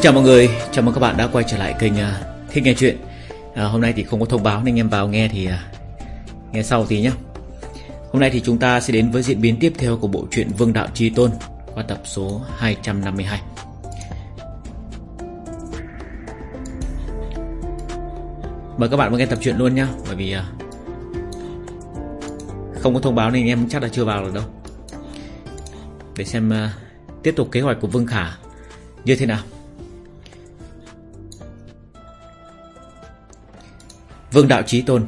Xin chào mọi người, chào mừng các bạn đã quay trở lại kênh uh, Thích Nghe Chuyện. À, Hôm nay thì không có thông báo nên anh em vào nghe thì uh, nghe sau tí nhé Hôm nay thì chúng ta sẽ đến với diễn biến tiếp theo của bộ truyện Vương Đạo Chi Tôn qua tập số 252 Mời các bạn vào nghe tập truyện luôn nhé Bởi vì uh, không có thông báo nên anh em chắc là chưa vào được đâu. Để xem uh, tiếp tục kế hoạch của Vương Khả như thế nào. Vương Đạo Chí Tôn.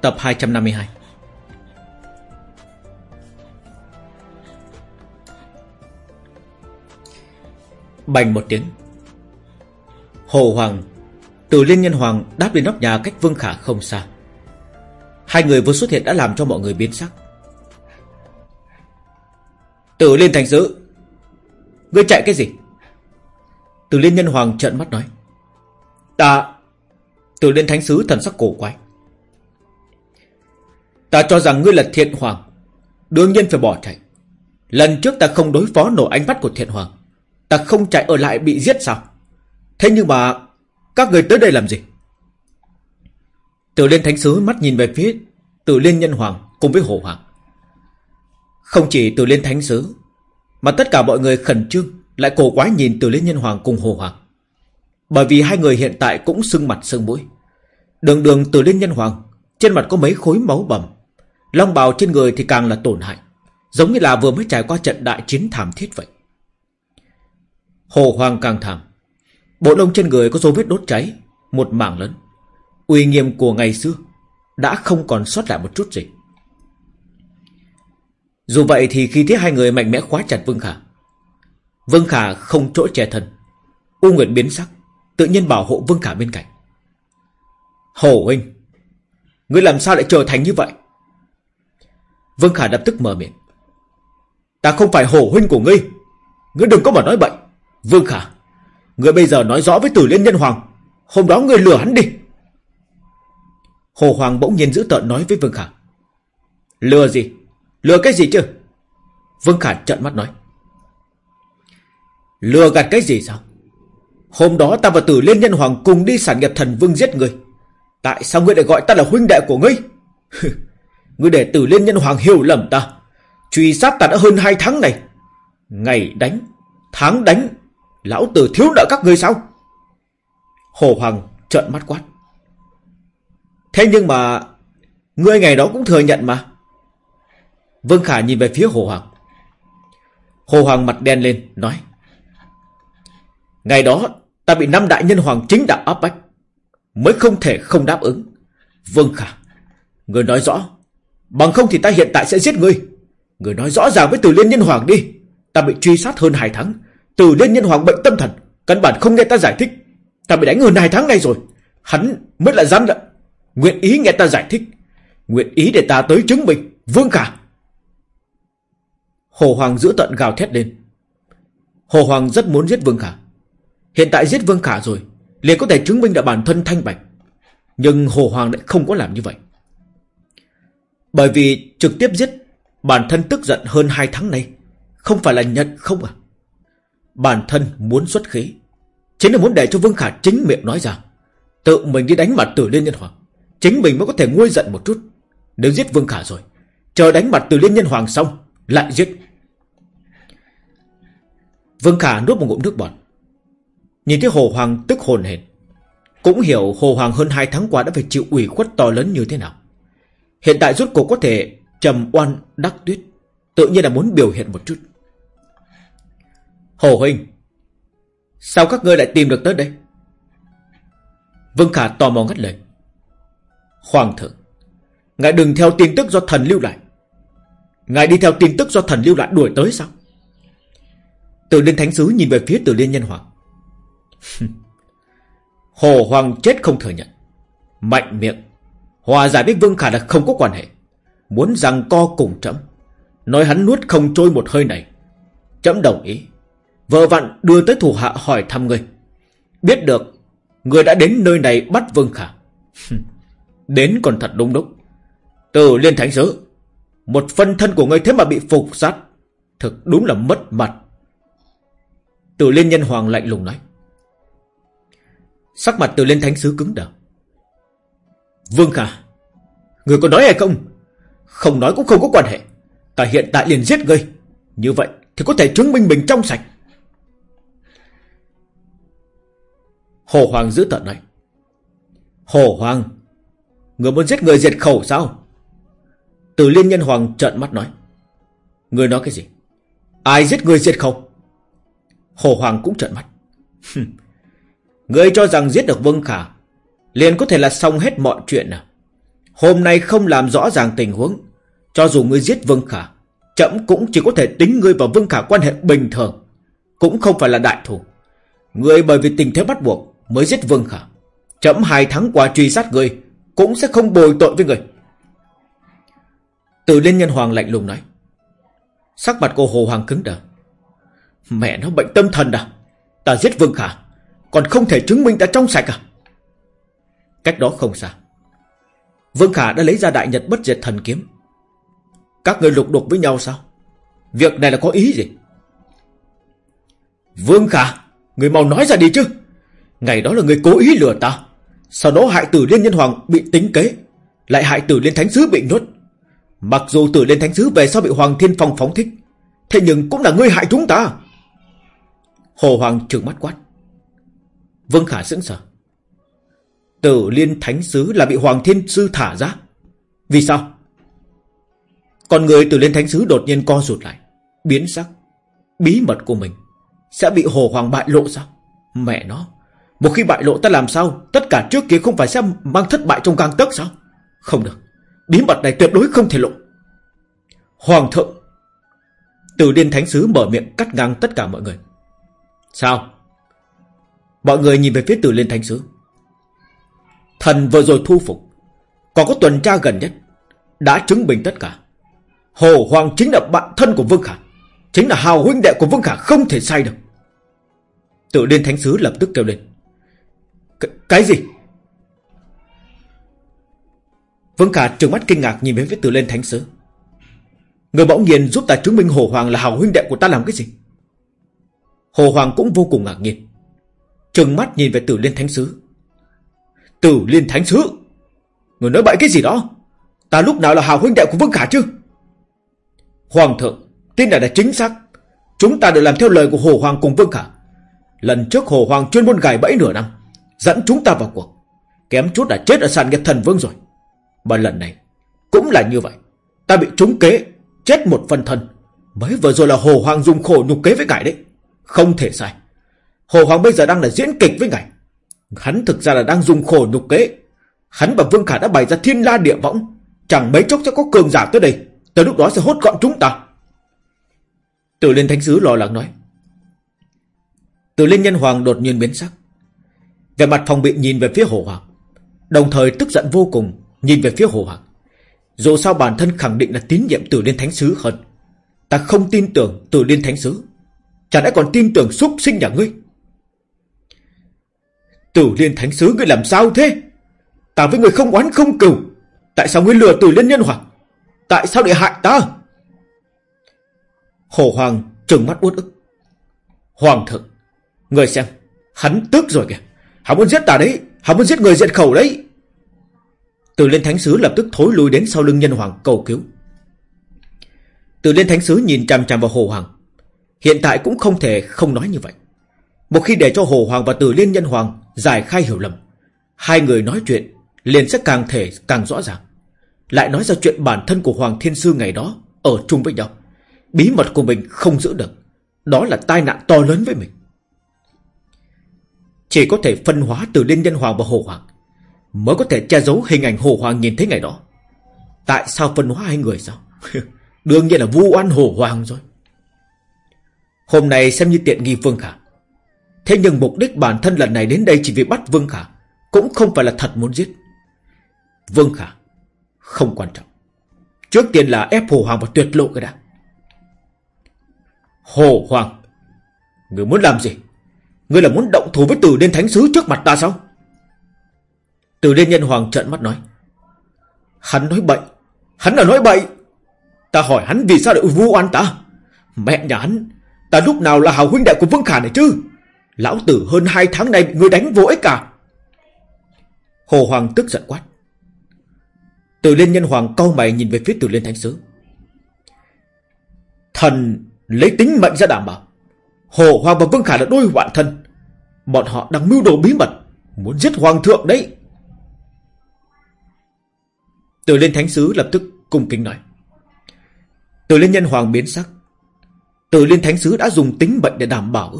Tập 252 Bành một tiếng. Hồ Hoàng, Từ Liên Nhân Hoàng đáp lên nóc nhà cách Vương Khả không xa. Hai người vừa xuất hiện đã làm cho mọi người biến sắc. Tử Liên Thành Sứ, Ngươi chạy cái gì? Tử Liên Nhân Hoàng trợn mắt nói. Ta Tử Liên Thánh Sứ thần sắc cổ quái. Ta cho rằng ngươi là thiện hoàng, Đương nhiên phải bỏ chạy. Lần trước ta không đối phó nổi ánh mắt của thiện hoàng, Ta không chạy ở lại bị giết sao? Thế nhưng mà Các người tới đây làm gì? Tử Liên Thánh Sứ mắt nhìn về phía Tử Liên Nhân Hoàng cùng với Hồ Hoàng. Không chỉ Tử Liên Thánh Sứ, Mà tất cả mọi người khẩn trương, Lại cổ quái nhìn Tử Liên Nhân Hoàng cùng Hồ Hoàng. Bởi vì hai người hiện tại cũng sưng mặt sưng mũi. Đường đường từ Liên Nhân Hoàng, Trên mặt có mấy khối máu bầm. Long bào trên người thì càng là tổn hại, Giống như là vừa mới trải qua trận đại chiến thảm thiết vậy. Hồ Hoàng càng thảm. Bộ lông trên người có dấu vết đốt cháy, Một mảng lớn. Uy nghiêm của ngày xưa Đã không còn sót lại một chút gì. Dù vậy thì khi thấy hai người mạnh mẽ khóa chặt Vương Khả Vương Khả không chỗ che thân, U Nguyệt biến sắc. Tự nhiên bảo hộ Vương Khả bên cạnh. Hồ huynh, Ngươi làm sao lại trở thành như vậy? Vương Khả lập tức mở miệng. Ta không phải hồ huynh của ngươi. Ngươi đừng có mà nói bậy. Vương Khả, Ngươi bây giờ nói rõ với tử liên nhân hoàng. Hôm đó ngươi lừa hắn đi. Hồ Hoàng bỗng nhiên giữ tợn nói với Vương Khả. Lừa gì? Lừa cái gì chứ? Vương Khả trợn mắt nói. Lừa gạt cái gì sao? Hôm đó ta và tử liên nhân hoàng cùng đi sản nghiệp thần vương giết người. Tại sao ngươi lại gọi ta là huynh đệ của ngươi? Ngươi để tử liên nhân hoàng hiểu lầm ta. Truy sát ta đã hơn hai tháng này. Ngày đánh, Tháng đánh, Lão tử thiếu nợ các ngươi sao? Hồ Hoàng trợn mắt quát. Thế nhưng mà, Ngươi ngày đó cũng thừa nhận mà. Vương Khả nhìn về phía Hồ Hoàng. Hồ Hoàng mặt đen lên, Nói, Ngày đó ta bị năm đại nhân hoàng chính đạo áp bách, Mới không thể không đáp ứng. Vương Khả, Người nói rõ. Bằng không thì ta hiện tại sẽ giết ngươi Người nói rõ ràng với Từ Liên Nhân Hoàng đi. Ta bị truy sát hơn 2 tháng. Từ Liên Nhân Hoàng bệnh tâm thần, Căn bản không nghe ta giải thích. Ta bị đánh hơn 2 tháng nay rồi. Hắn mới là dám lận Nguyện ý nghe ta giải thích. Nguyện ý để ta tới chứng minh. Vương Khả. Hồ Hoàng giữ tận gào thét lên. Hồ Hoàng rất muốn giết Vương Khả. Hiện tại giết Vương Khả rồi, liền có thể chứng minh đã bản thân thanh bạch. Nhưng Hồ Hoàng lại không có làm như vậy. Bởi vì trực tiếp giết, Bản thân tức giận hơn hai tháng nay. Không phải là nhận không à? Bản thân muốn xuất khí, Chính là muốn để cho Vương Khả chính miệng nói ra. Tự mình đi đánh mặt tử liên nhân hoàng, Chính mình mới có thể nguôi giận một chút. Nếu giết Vương Khả rồi, Chờ đánh mặt tử liên nhân hoàng xong, Lại giết. Vương Khả nuốt một ngụm nước bọt Nhìn thấy Hồ Hoàng tức hồn hển, Cũng hiểu Hồ Hoàng hơn 2 tháng qua đã phải chịu ủy khuất to lớn như thế nào. Hiện tại rốt cuộc có thể trầm oan đắc tuyết, Tự nhiên là muốn biểu hiện một chút. Hồ Huynh, Sao các ngươi lại tìm được tới đây? Vương Khả tò mò ngắt lời. Hoàng thượng, Ngài đừng theo tin tức do thần lưu lại. Ngài đi theo tin tức do thần lưu lại đuổi tới sao? Tử Liên Thánh Sứ nhìn về phía Tử Liên Nhân Hoàng. Hồ Hoàng chết không thừa nhận. Mạnh miệng. Hòa giải với Vương Khả là không có quan hệ. Muốn rằng co cùng chấm. Nói hắn nuốt không trôi một hơi này. Chấm đồng ý. Vợ vặn đưa tới thủ hạ hỏi thăm ngươi Biết được, Người đã đến nơi này bắt Vương Khả. Đến còn thật đúng đúc Từ Liên Thánh Sứ Một phân thân của ngươi thế mà bị phục sát, Thực đúng là mất mặt. Từ Liên Nhân Hoàng lạnh lùng nói. Sắc mặt Từ lên Thánh Sứ cứng đờ. Vương Khả, người có nói hay không? Không nói cũng không có quan hệ. Ta hiện tại liền giết ngươi. Như vậy thì có thể chứng minh mình trong sạch. Hồ Hoàng giữ tận này. Hồ Hoàng, người muốn giết người diệt khẩu sao? Từ Liên Nhân Hoàng trợn mắt nói. Người nói cái gì? Ai giết người diệt khẩu? Hồ Hoàng cũng trợn mắt người cho rằng giết được Vương Khả liền có thể là xong hết mọi chuyện à? Hôm nay không làm rõ ràng tình huống, cho dù ngươi giết Vương Khả, chậm cũng chỉ có thể tính ngươi và Vương Khả quan hệ bình thường, cũng không phải là đại thủ. Ngươi bởi vì tình thế bắt buộc mới giết Vương Khả. Chậm hai tháng qua truy sát ngươi, cũng sẽ không bồi tội với ngươi. Từ Liên Nhân Hoàng lạnh lùng nói. Sắc mặt cô Hồ Hoàng cứng đờ. Mẹ nó bệnh tâm thần à? Ta giết Vương Khả, còn không thể chứng minh ta trong sạch à? Cách đó không xa. Vương Khả đã lấy ra đại nhật bất diệt thần kiếm. Các người lục đục với nhau sao? Việc này là có ý gì? Vương Khả, người mau nói ra đi chứ. Ngày đó là người cố ý lừa ta. Sau đó hại tử liên nhân hoàng bị tính kế. Lại hại tử liên thánh sứ bị nhốt. Mặc dù tử liên thánh sứ về sau bị Hoàng Thiên Phong phóng thích. Thế nhưng cũng là ngươi hại chúng ta. Hồ Hoàng trừng mắt quát. Vương Khả sững sờ. Tử liên thánh sứ là bị Hoàng Thiên Sư thả ra. Vì sao? còn người tử liên thánh sứ đột nhiên co rụt lại. Biến sắc. Bí mật của mình. Sẽ bị Hồ Hoàng bại lộ sao? Mẹ nó. Một khi bại lộ ta làm sao? Tất cả trước kia không phải sẽ mang thất bại trong gang tấc sao? Không được. Bí mật này tuyệt đối không thể lộ. Hoàng thượng. Tử liên thánh sứ mở miệng cắt ngang tất cả mọi người. Sao? Mọi người nhìn về phía tử liên thánh sứ. Thần vừa rồi thu phục, Còn có tuần tra gần nhất, Đã chứng minh tất cả. Hồ Hoàng chính là bạn thân của Vương Khả, Chính là hào huynh đệ của Vương Khả, không thể sai được. Tự Liên Thánh Sứ lập tức kêu lên. C Cái gì? Vương Khả trừng mắt kinh ngạc nhìn về phía Tự Liên Thánh Sứ. Người bỗng nhiên giúp ta chứng minh Hồ Hoàng là hào huynh đệ của ta làm cái gì? Hồ Hoàng cũng vô cùng ngạc nhiên. Trừng mắt nhìn về Tử Liên Thánh Sứ. Tử liên thánh sứ? Người nói bậy cái gì đó? Ta lúc nào là hào huynh đệ của Vương Khả chứ? Hoàng thượng, Tin này là chính xác. Chúng ta đều làm theo lời của Hồ Hoàng cùng Vương Khả. Lần trước Hồ Hoàng chuyên môn gài bẫy nửa năm, Dẫn chúng ta vào cuộc. Kém chút đã chết ở sàn nghiệp thần vương rồi. Mà lần này, Cũng là như vậy. Ta bị trúng kế, Chết một phần thân Mới vừa rồi là Hồ Hoàng dùng khổ nhục kế với cải đấy. Không thể sai. Hồ Hoàng bây giờ đang là diễn kịch với ngài Hắn thực ra là đang dùng khổ nhục kế. Hắn và Vương Khả đã bày ra thiên la địa võng. Chẳng mấy chốc sẽ có cường giả tới đây. Tới lúc đó sẽ hốt gọn chúng ta. Tử Liên Thánh Sứ lo lắng nói. Tử Liên Nhân Hoàng đột nhiên biến sắc. Về mặt phòng bị nhìn về phía Hồ Hoàng. Đồng thời tức giận vô cùng nhìn về phía Hồ Hoàng. Dù sao bản thân khẳng định là tín nhiệm Tử Liên Thánh Sứ hơn. Ta không tin tưởng Tử Liên Thánh Sứ. Chẳng lẽ còn tin tưởng xúc sinh nhà ngươi. Tử liên thánh sứ ngươi làm sao thế? Ta với người không oán không cừu. Tại sao ngươi lừa tử liên nhân hoàng? Tại sao để hại ta? Hồ Hoàng trừng mắt uất ức. Hoàng thượng, người xem, hắn tức rồi kìa. Hắn muốn giết ta đấy, hắn muốn giết người diệt khẩu đấy. Tử liên thánh sứ lập tức thối lui đến sau lưng nhân hoàng cầu cứu. Tử liên thánh sứ nhìn chằm chằm vào Hồ Hoàng. Hiện tại cũng không thể không nói như vậy. Một khi để cho Hồ Hoàng và Tử Liên Nhân Hoàng giải khai hiểu lầm, hai người nói chuyện liền sẽ càng thể càng rõ ràng. Lại nói ra chuyện bản thân của Hoàng Thiên Sư ngày đó ở chung với nhau. Bí mật của mình không giữ được. Đó là tai nạn to lớn với mình. Chỉ có thể phân hóa từ Liên Nhân Hoàng và Hồ Hoàng mới có thể che giấu hình ảnh Hồ Hoàng nhìn thấy ngày đó. Tại sao phân hóa hai người sao? Đương nhiên là vu oan Hồ Hoàng rồi. Hôm nay xem như tiện nghi Vương Khả. Thế nhưng mục đích bản thân lần này đến đây chỉ vì bắt Vương Khả, Cũng không phải là thật muốn giết. Vương Khả, Không quan trọng. Trước tiên là ép Hồ Hoàng vào tuyệt lộ cái đã. Hồ Hoàng, Người muốn làm gì? Người là muốn động thủ với Tử Liên Thánh Sứ trước mặt ta sao? Tử Liên Nhân Hoàng trợn mắt nói. Hắn nói bậy. Hắn là nói bậy. Ta hỏi hắn vì sao lại vu oan ta? Mẹ nhà hắn, Ta lúc nào là hào huynh đệ của Vương Khả này chứ? Lão tử hơn hai tháng nay bị người đánh vô ích cả Hồ Hoàng tức giận quát. Từ Liên Nhân Hoàng cau mày nhìn về phía Từ Liên Thánh Sứ. Thần lấy tính mệnh ra đảm bảo. Hồ Hoàng và Vương Khả là đôi hoạn thân Bọn họ đang mưu đồ bí mật, Muốn giết Hoàng thượng đấy. Từ Liên Thánh Sứ lập tức cung kính nói. Từ Liên Nhân Hoàng biến sắc. Từ Liên Thánh Sứ đã dùng tính mệnh để đảm bảo.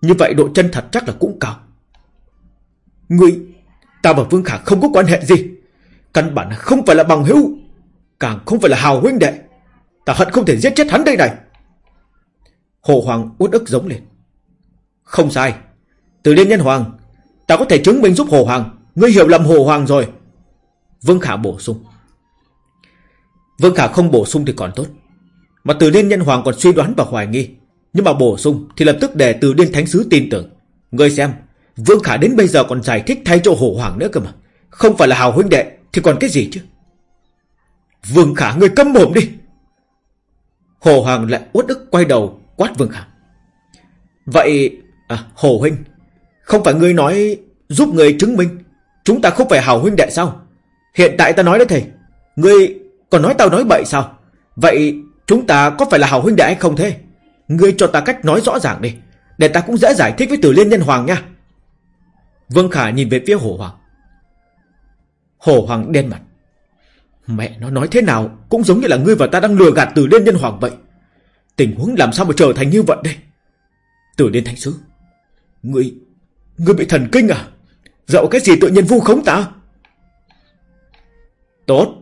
Như vậy độ chân thật chắc là cũng cao. Ngươi, Ta và Vương Khả không có quan hệ gì. Căn bản không phải là bằng hữu, Càng không phải là hào huynh đệ. Ta hận không thể giết chết hắn đây này. Hồ Hoàng uất ức giống lên. Không sai. Từ Liên Nhân Hoàng, Ta có thể chứng minh giúp Hồ Hoàng. Ngươi hiểu lầm Hồ Hoàng rồi. Vương Khả bổ sung. Vương Khả không bổ sung thì còn tốt. Mà từ Liên Nhân Hoàng còn suy đoán và hoài nghi. Nhưng mà bổ sung thì lập tức để từ Điên Thánh Sứ tin tưởng. Ngươi xem Vương Khả đến bây giờ còn giải thích thay cho Hồ Hoàng nữa cơ mà. Không phải là hào huynh đệ Thì còn cái gì chứ? Vương Khả ngươi câm mồm đi. Hồ Hoàng lại uất ức quay đầu quát Vương Khả. Vậy à, Hồ Huynh Không phải ngươi nói giúp người chứng minh Chúng ta không phải hào huynh đệ sao? Hiện tại ta nói đấy thầy Ngươi còn nói tao nói bậy sao? Vậy chúng ta có phải là hào huynh đệ hay không thế? Ngươi cho ta cách nói rõ ràng đi, Để ta cũng dễ giải thích với tử liên nhân hoàng nha. Vương Khả nhìn về phía Hồ Hoàng. Hồ Hoàng đen mặt. Mẹ nó nói thế nào Cũng giống như là ngươi và ta đang lừa gạt Tử liên nhân hoàng vậy. Tình huống làm sao mà trở thành như vậy đây? Tử liên thánh sứ, Ngươi Ngươi bị thần kinh à? Dạo cái gì tự nhiên vu khống ta? Tốt.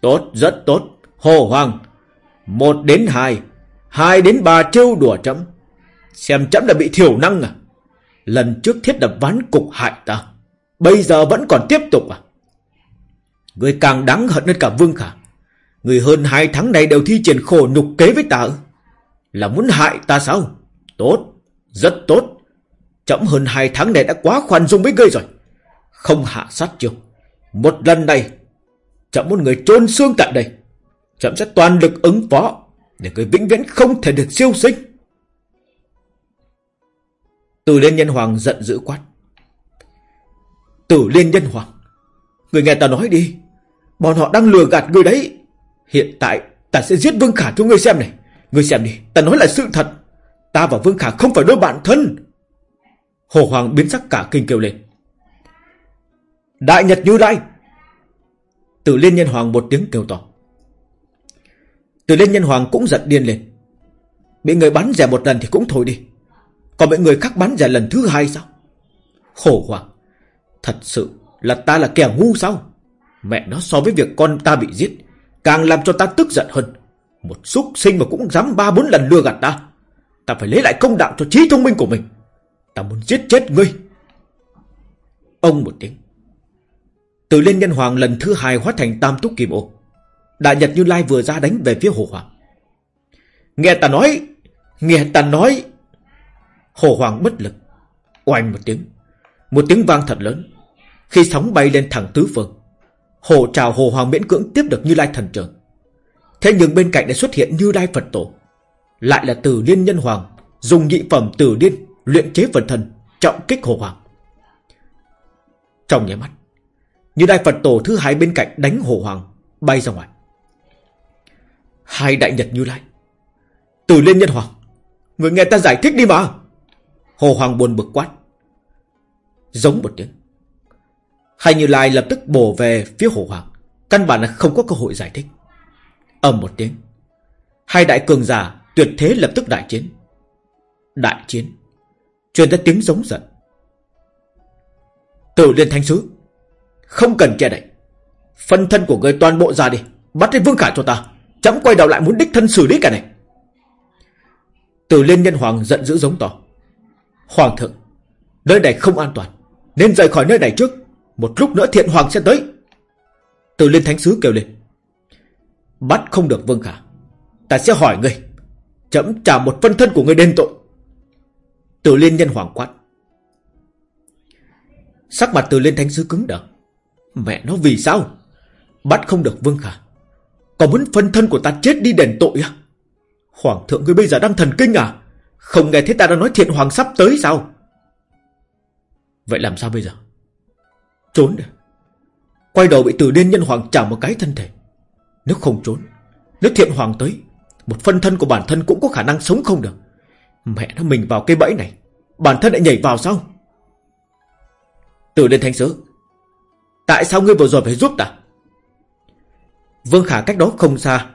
Tốt, rất tốt. Hồ Hoàng, Một đến hai. Hai đến ba trêu đùa chấm Xem chấm là bị thiểu năng à? Lần trước thiết lập ván cục hại ta, Bây giờ vẫn còn tiếp tục à? Người càng đáng hận hơn cả Vương Khả. Người hơn hai tháng này đều thi triển khổ nhục kế với ta Là muốn hại ta sao? Tốt, Rất tốt. Chậm hơn hai tháng này đã quá khoan dung với ngươi rồi. Không hạ sát chiêu. Một lần này Chậm muốn người trôn xương tại đây. Chậm sẽ toàn lực ứng phó. Để người vĩnh viễn không thể được siêu sinh Tử Liên Nhân Hoàng giận dữ quát. Tử Liên Nhân Hoàng. Người nghe ta nói đi. Bọn họ đang lừa gạt người đấy. Hiện tại ta sẽ giết Vương Khả cho ngươi xem này. Ngươi xem đi. Ta nói là sự thật. Ta và Vương Khả không phải đôi bạn thân. Hồ Hoàng biến sắc cả kinh kêu lên. Đại Nhật Như Lai. Tử Liên Nhân Hoàng một tiếng kêu to từ lên Nhân Hoàng cũng giận điên lên. Bị người bắn rẻ một lần thì cũng thôi đi. Còn bị người khác bắn rẻ lần thứ hai sao? Khổ hoàng Thật sự là ta là kẻ ngu sao? Mẹ nó so với việc con ta bị giết, Càng làm cho ta tức giận hơn. Một súc sinh mà cũng dám ba bốn lần lừa gạt ta. Ta phải lấy lại công đạo cho trí thông minh của mình. Ta muốn giết chết ngươi. Ông một tiếng. Từ lên nhân hoàng lần thứ hai hóa thành tam túc kim ô. Đại Nhật Như Lai vừa ra đánh về phía Hồ Hoàng Nghe ta nói, Nghe ta nói Hồ Hoàng bất lực. Oanh một tiếng. Một tiếng vang thật lớn. Khi sóng bay lên thẳng tứ phương. Hồ trào Hồ Hoàng miễn cưỡng tiếp được Như Lai thần trường. Thế nhưng bên cạnh đã xuất hiện Như Lai Phật Tổ. Lại là từ liên nhân hoàng. Dùng nhị phẩm tử liên luyện chế phần thần. Trọng kích Hồ Hoàng. Trong nháy mắt. Như Lai Phật Tổ thứ hai bên cạnh đánh Hồ Hoàng. Bay ra ngoài. Hai đại nhật Như Lai. Từ lên nhân hoàng. Người nghe ta giải thích đi mà. Hồ Hoàng buồn bực quát. Giống một tiếng. Hai Như Lai lập tức bổ về phía Hồ Hoàng. Căn bản là không có cơ hội giải thích. ầm một tiếng. Hai đại cường giả tuyệt thế lập tức đại chiến. Đại chiến. Truyền ra tiếng giống giận. Tử liên thanh sứ. Không cần che đậy. Phân thân của người toàn bộ ra đi. Bắt lấy vương khải cho ta. Chấm quay đầu lại muốn đích thân xử lý cả này. Từ liên nhân hoàng giận dữ giống to. Hoàng thượng, Nơi này không an toàn. Nên rời khỏi nơi này trước. Một lúc nữa thiện hoàng sẽ tới. Từ liên thánh sứ kêu lên. Bắt không được vương khả. Ta sẽ hỏi ngươi. Chấm trả một phân thân của ngươi đền tội. Từ liên nhân hoàng quát. Sắc mặt từ liên thánh sứ cứng đờ. Mẹ nó vì sao? Bắt không được vương khả. Còn muốn phân thân của ta chết đi đền tội à? Hoàng thượng ngươi bây giờ đang thần kinh à? Không nghe thấy ta đang nói thiện hoàng sắp tới sao? Vậy làm sao bây giờ? Trốn đi. Quay đầu bị tử liên nhân hoàng trả một cái thân thể. Nếu không trốn, Nếu thiện hoàng tới, Một phân thân của bản thân cũng có khả năng sống không được. Mẹ nó, mình vào cây bẫy này, Bản thân lại nhảy vào sao? Tử liên thánh sứ, Tại sao ngươi vừa rồi phải giúp ta? Vương Khả cách đó không xa,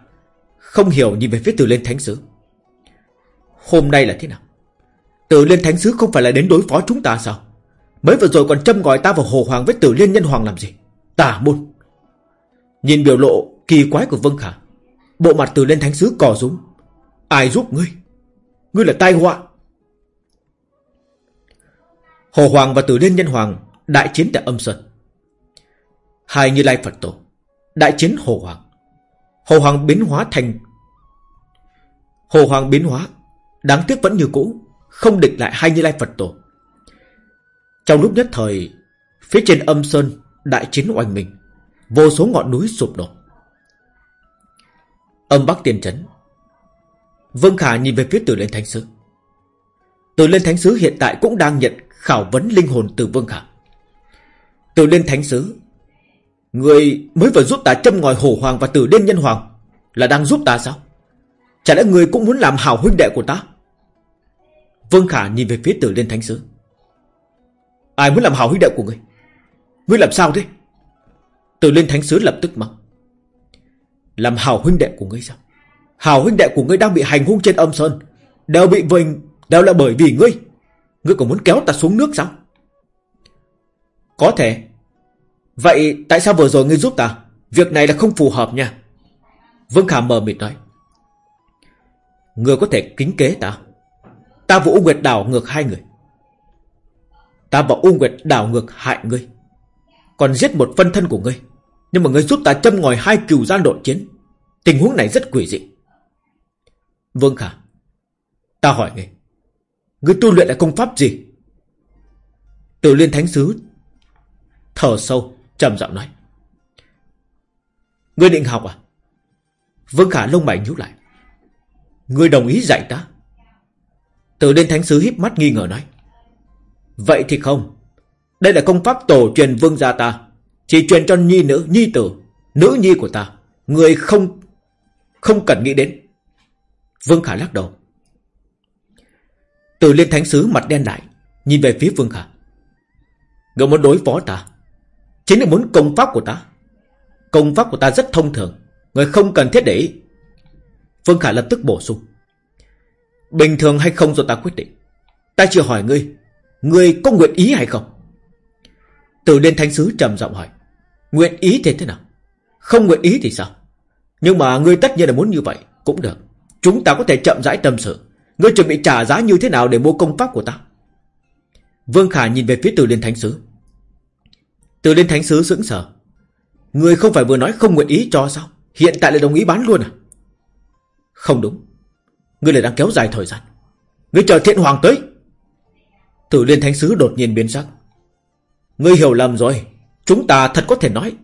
Không hiểu nhìn về phía Tử Liên Thánh Sứ. Hôm nay là thế nào? Tử Liên Thánh Sứ không phải là đến đối phó chúng ta sao? Mới vừa rồi còn châm gọi ta vào hồ hoàng với Tử Liên Nhân Hoàng làm gì? Tả môn. Nhìn biểu lộ kỳ quái của Vương Khả, Bộ mặt Tử Liên Thánh Sứ cò rúm. Ai giúp ngươi? Ngươi là tai họa. Hồ Hoàng và Tử Liên Nhân Hoàng Đại chiến tại âm sơn. Hai như lai Phật tổ Đại chiến Hồ Hoàng. Hồ Hoàng biến hóa thành Hồ Hoàng biến hóa, Đáng tiếc vẫn như cũ, Không địch lại hai như lai Phật tổ. Trong lúc nhất thời, Phía trên âm sơn Đại chiến oanh mình Vô số ngọn núi sụp đổ. Âm Bắc Tiên Trấn. Vương Khả nhìn về phía Tử Lên Thánh Sứ. Tử Lên Thánh Sứ hiện tại cũng đang nhận khảo vấn linh hồn từ Vương Khả. Tử Lên Thánh Sứ Người mới vừa giúp ta châm ngòi hổ hoàng và tử đen nhân hoàng Là đang giúp ta sao? Chả lẽ người cũng muốn làm hảo huynh đệ của ta? Vương Khả nhìn về phía tử liên thánh sứ. Ai muốn làm hảo huynh đệ của ngươi Ngươi làm sao thế? Tử liên thánh sứ lập tức mắng Làm hảo huynh đệ của ngươi sao? Hảo huynh đệ của ngươi đang bị hành hung trên âm sơn, Đều bị vinh Đều là bởi vì ngươi. Ngươi còn muốn kéo ta xuống nước sao? Có thể Vậy tại sao vừa rồi ngươi giúp ta? Việc này là không phù hợp nha. Vương Khả mờ mịt nói. Ngươi có thể kính kế ta. Ta và U Nguyệt đảo ngược hai người. Ta và U Nguyệt đảo ngược hại ngươi. Còn giết một phân thân của ngươi. Nhưng mà ngươi giúp ta châm ngòi hai cừu gian đội chiến. Tình huống này rất quỷ dị. Vương Khả, Ta hỏi ngươi Ngươi tu luyện là công pháp gì? Tử liên thánh sứ, Thở sâu trầm giọng nói. Ngươi định học à? Vương Khả lông mày nhíu lại. Ngươi đồng ý dạy ta? Từ lên thánh sứ híp mắt nghi ngờ nói. Vậy thì không. Đây là công pháp tổ truyền vương gia ta. Chỉ truyền cho nhi nữ, nhi tử, nữ nhi của ta. Người không không cần nghĩ đến. Vương Khả lắc đầu. Từ liên thánh sứ mặt đen lại, nhìn về phía Vương Khả. Ngươi muốn đối phó ta, Chính là muốn công pháp của ta. Công pháp của ta rất thông thường. Người không cần thiết để ý. Phương Khả lập tức bổ sung. Bình thường hay không do ta quyết định. Ta chưa hỏi ngươi Ngươi có nguyện ý hay không? Từ liên thánh sứ trầm giọng hỏi, Nguyện ý thì thế nào? Không nguyện ý thì sao? Nhưng mà ngươi tất nhiên là muốn như vậy, Cũng được. Chúng ta có thể chậm rãi tâm sự. Ngươi chuẩn bị trả giá như thế nào để mua công pháp của ta? Vương Khả nhìn về phía từ liên thánh sứ từ lên thánh sứ sững sờ. Người không phải vừa nói không nguyện ý cho sao? Hiện tại lại đồng ý bán luôn à? Không đúng. Ngươi lại đang kéo dài thời gian. Ngươi chờ thiện hoàng tới. Tử liên thánh sứ đột nhiên biến sắc. Ngươi hiểu lầm rồi. Chúng ta thật có thể nói.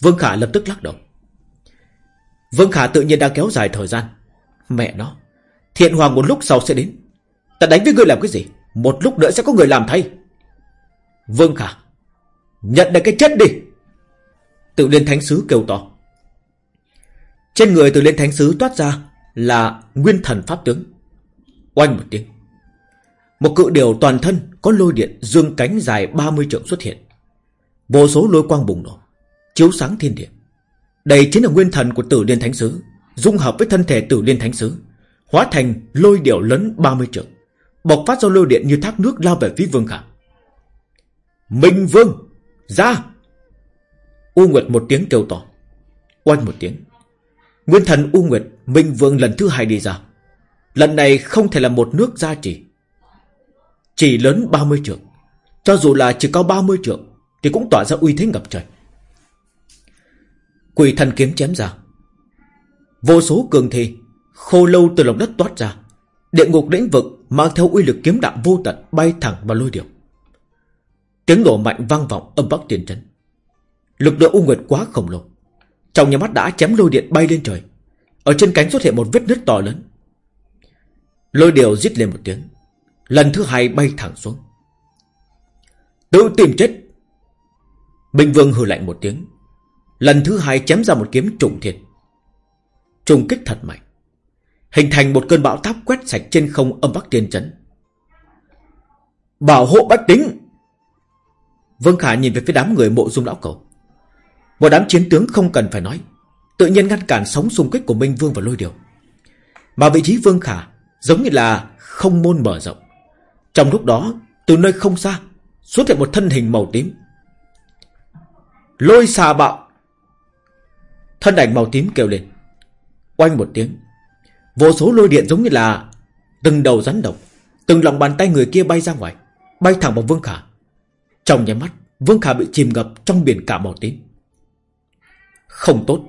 Vương Khả lập tức lắc đầu. Vương Khả tự nhiên đang kéo dài thời gian. Mẹ nó. Thiện hoàng một lúc sau sẽ đến. Ta đánh với ngươi làm cái gì? Một lúc nữa sẽ có người làm thay. Vương Khả. Nhận được cái chết đi. Tự liên thánh sứ kêu to. Trên người tự liên thánh sứ toát ra Là nguyên thần pháp tướng. Oanh một tiếng. Một cự điều toàn thân Có lôi điện dương cánh dài 30 trượng xuất hiện. Vô số lôi quang bùng nổ, Chiếu sáng thiên địa. Đây chính là nguyên thần của tử liên thánh sứ, Dung hợp với thân thể tử liên thánh sứ, Hóa thành lôi điệu lớn 30 trượng, Bộc phát ra lôi điện như thác nước lao về phía vương khả. Minh vương! Ra! U Nguyệt một tiếng kêu to. Oanh một tiếng. Nguyên thần U Nguyệt, Minh Vương lần thứ hai đi ra. Lần này không thể là một nước gia trì. Chỉ lớn 30 trượng. Cho dù là chỉ cao 30 trượng, thì cũng tỏa ra uy thế ngập trời. Quỷ thần kiếm chém ra. Vô số cường thi, khô lâu từ lòng đất toát ra. Địa ngục lĩnh vực mang theo uy lực kiếm đạo vô tận bay thẳng vào lôi điệu. Tiếng nổ mạnh vang vọng âm bắc tiền trấn. Lực lượng U Nguyệt quá khổng lồ. Trong nhà mắt đã chém lôi điện bay lên trời. Ở trên cánh xuất hiện một vết nứt to lớn. Lôi điều rít lên một tiếng. Lần thứ hai bay thẳng xuống. Tự tìm chết. Bình Vương hừ lạnh một tiếng. Lần thứ hai chém ra một kiếm trùng thiệt Trùng kích thật mạnh. Hình thành một cơn bão táp quét sạch trên không âm bắc tiên chấn Bảo hộ bách tính. Vương Khả nhìn về phía đám người mộ dung lão cầu Một đám chiến tướng không cần phải nói, Tự nhiên ngăn cản sóng xung kích của Minh Vương và lôi điều Mà vị trí Vương Khả Giống như là không môn mở rộng. Trong lúc đó, Từ nơi không xa, Xuất hiện một thân hình màu tím. Lôi xà bạo! Thân ảnh màu tím kêu lên, Oanh một tiếng. Vô số lôi điện giống như là Từng đầu rắn độc, Từng lòng bàn tay người kia bay ra ngoài, Bay thẳng vào Vương Khả. Trong nháy mắt, Vương Khả bị chìm ngập trong biển cả màu tím. Không tốt.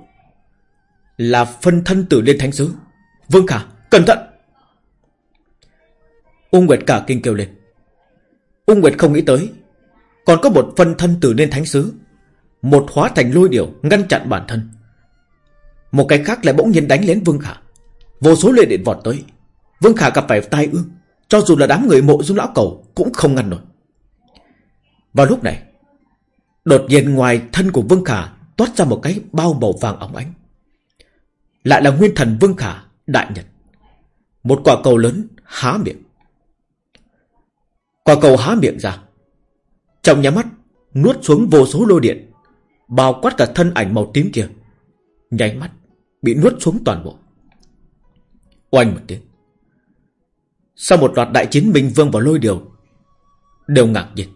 Là phân thân tử liên thánh sứ. Vương Khả, cẩn thận! Ung Nguyệt cả kinh kêu lên. Ung Nguyệt không nghĩ tới, Còn có một phân thân tử liên thánh sứ, Một hóa thành lôi điểu Ngăn chặn bản thân. Một cái khác lại bỗng nhiên đánh lên Vương Khả. Vô số lệ điện vọt tới. Vương Khả gặp phải tai ương, Cho dù là đám người mộ dung lão cầu Cũng không ngăn nổi. Vào lúc này, Đột nhiên ngoài thân của Vương Khả Toát ra một cái bao màu vàng óng ánh. Lại là nguyên thần Vương Khả, Đại Nhật. Một quả cầu lớn há miệng. Quả cầu há miệng ra. Trong nhà mắt, Nuốt xuống vô số lôi điện, Bao quát cả thân ảnh màu tím kia. Nháy mắt, Bị nuốt xuống toàn bộ. Oanh một tiếng. Sau một loạt đại chiến Minh Vương và lôi điều, Đều ngạc nhiên.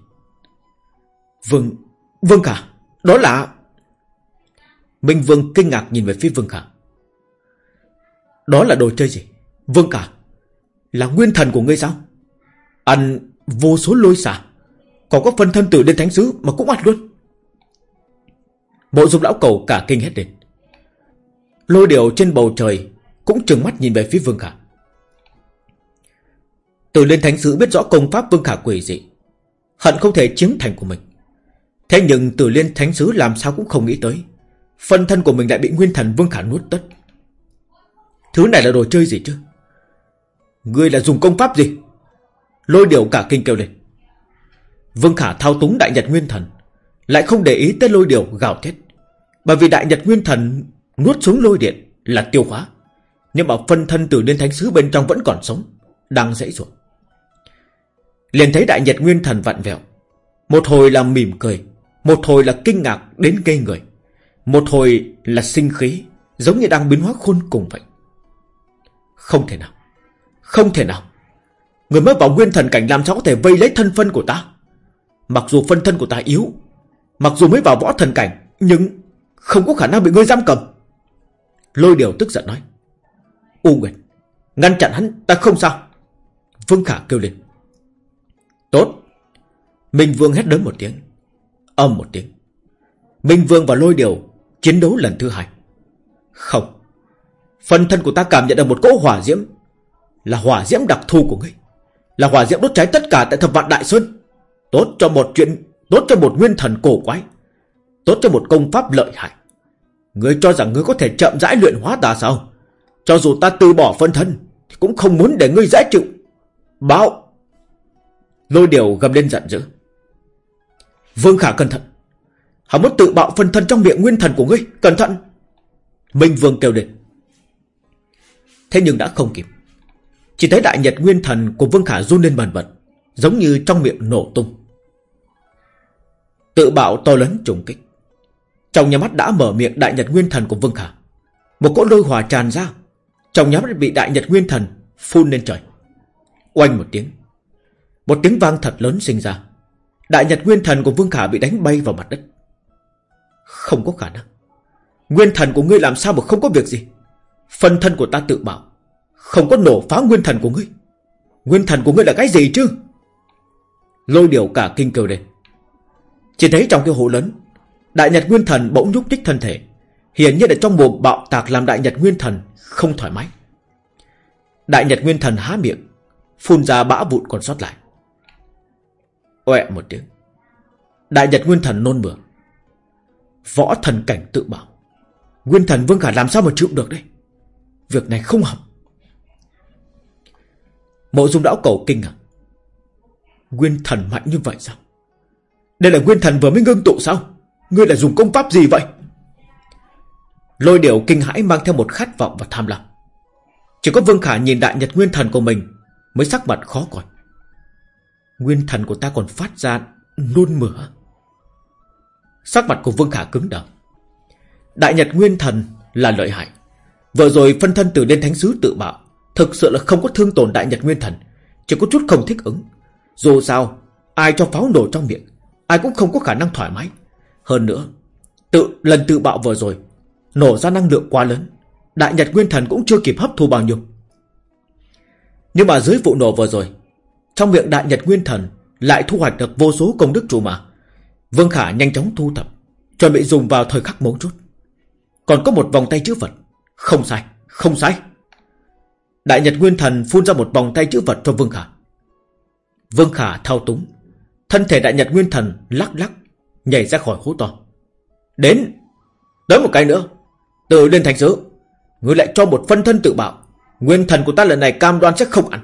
Vương Vương Khả Đó là Minh Vương kinh ngạc nhìn về phía Vương Khả. Đó là đồ chơi gì? Vương Khả Là nguyên thần của ngươi sao? Ăn vô số lôi xả Còn có phân thân tử đến thánh sứ mà cũng ăn luôn. Bộ dung lão cầu cả kinh hết đến. Lôi điều trên bầu trời Cũng trừng mắt nhìn về phía Vương Khả. Tử lên thánh sứ biết rõ công pháp Vương Khả quỷ dị, Hận không thể chiếm thành của mình. Thế nhưng Tử Liên Thánh Sứ làm sao cũng không nghĩ tới. Phân thân của mình lại bị nguyên thần Vương Khả nuốt tất. Thứ này là đồ chơi gì chứ? Ngươi là dùng công pháp gì? Lôi điều cả kinh kêu lên. Vương Khả thao túng Đại Nhật Nguyên Thần, Lại không để ý tới lôi điều gào thét. Bởi vì Đại Nhật Nguyên Thần Nuốt xuống lôi điện là tiêu hóa, Nhưng mà phân thân từ Liên Thánh Sứ bên trong vẫn còn sống, Đang dễ ruột Liền thấy Đại Nhật Nguyên Thần vặn vẹo, Một hồi là mỉm cười một hồi là kinh ngạc đến gây người. Một hồi là sinh khí, Giống như đang biến hóa khôn cùng vậy. Không thể nào, Không thể nào. Người mới vào nguyên thần cảnh làm sao có thể vây lấy thân phân của ta? Mặc dù phân thân của ta yếu, Mặc dù mới vào võ thần cảnh, Nhưng không có khả năng bị ngươi giam cầm. Lôi điều tức giận nói, U Nguyệt Ngăn chặn hắn ta không sao. Vương Khả kêu lên, Tốt. Minh Vương hét lớn một tiếng Âm một tiếng. Minh Vương và lôi điều Chiến đấu lần thứ hai. Không. Phần thân của ta cảm nhận được một cỗ hỏa diễm, Là hỏa diễm đặc thù của ngươi, là hỏa diễm đốt cháy tất cả tại thập vạn đại sơn. Tốt cho một chuyện, Tốt cho một nguyên thần cổ quái, Tốt cho một công pháp lợi hại. Ngươi cho rằng ngươi có thể chậm rãi luyện hóa ta sao? Cho dù ta từ bỏ phân thân, Thì cũng không muốn để ngươi dễ chịu. Báo. Lôi điều gầm lên giận dữ. Vương Khả cẩn thận. Hắn muốn tự bạo phân thân trong miệng nguyên thần của ngươi, Cẩn thận. Minh Vương kêu lên. Thế nhưng đã không kịp. Chỉ thấy đại nhật nguyên thần của Vương Khả run lên bần bật, Giống như trong miệng nổ tung. Tự bạo to lớn trùng kích. Trong nhà mắt đã mở miệng đại nhật nguyên thần của Vương Khả. Một cỗ lôi hỏa tràn ra. Trong nhà mắt bị đại nhật nguyên thần Phun lên trời. Oanh một tiếng. Một tiếng vang thật lớn sinh ra. Đại nhật nguyên thần của Vương Khả bị đánh bay vào mặt đất. Không có khả năng. Nguyên thần của ngươi làm sao mà không có việc gì? Phần thân của ta tự bảo, không có nổ phá nguyên thần của ngươi. Nguyên thần của ngươi là cái gì chứ? Lôi điều cả kinh kêu lên. Chỉ thấy trong cái hố lớn, Đại Nhật Nguyên Thần bỗng nhúc nhích thân thể. Hiển nhiên là trong mồm bạo tạc làm Đại Nhật Nguyên Thần không thoải mái. Đại Nhật Nguyên Thần há miệng, Phun ra bã vụn còn sót lại. Oẹ một tiếng. Đại Nhật Nguyên Thần nôn mửa. Võ thần cảnh tự bảo. Nguyên thần Vương Khả làm sao mà chịu được đây? Việc này không hợp. Mộ dung lão cầu kinh à Nguyên thần mạnh như vậy sao? Đây là nguyên thần vừa mới ngưng tụ sao? Ngươi lại dùng công pháp gì vậy? Lôi điểu kinh hãi mang theo một khát vọng và tham lam. Chỉ có Vương Khả nhìn đại nhật nguyên thần của mình, Mới sắc mặt khó coi. Nguyên thần của ta còn phát ra Nôn mửa. Sắc mặt của Vương Khả cứng đờ. Đại nhật nguyên thần là lợi hại. Vừa rồi phân thân từ lên thánh sứ tự bạo, Thực sự là không có thương tổn đại nhật nguyên thần, Chỉ có chút không thích ứng. Dù sao, Ai cho pháo nổ trong miệng, Ai cũng không có khả năng thoải mái. Hơn nữa, tự, Lần tự bạo vừa rồi, Nổ ra năng lượng quá lớn, Đại nhật nguyên thần cũng chưa kịp hấp thu bao nhiêu. Nhưng mà dưới vụ nổ vừa rồi trong miệng đại nhật nguyên thần Lại thu hoạch được vô số công đức trụ mà. Vương Khả nhanh chóng thu thập Chuẩn bị dùng vào thời khắc mấu chốt. Còn có một vòng tay chữ vật Không sai, không sai. Đại Nhật Nguyên Thần phun ra một vòng tay chữ vật cho Vương Khả. Vương Khả thao túng. Thân thể Đại Nhật Nguyên Thần lắc lắc Nhảy ra khỏi hố to. Đến Tới một cái nữa. Từ lên thành sứ Ngươi lại cho một phân thân tự bảo Nguyên thần của ta lần này cam đoan sẽ không ăn.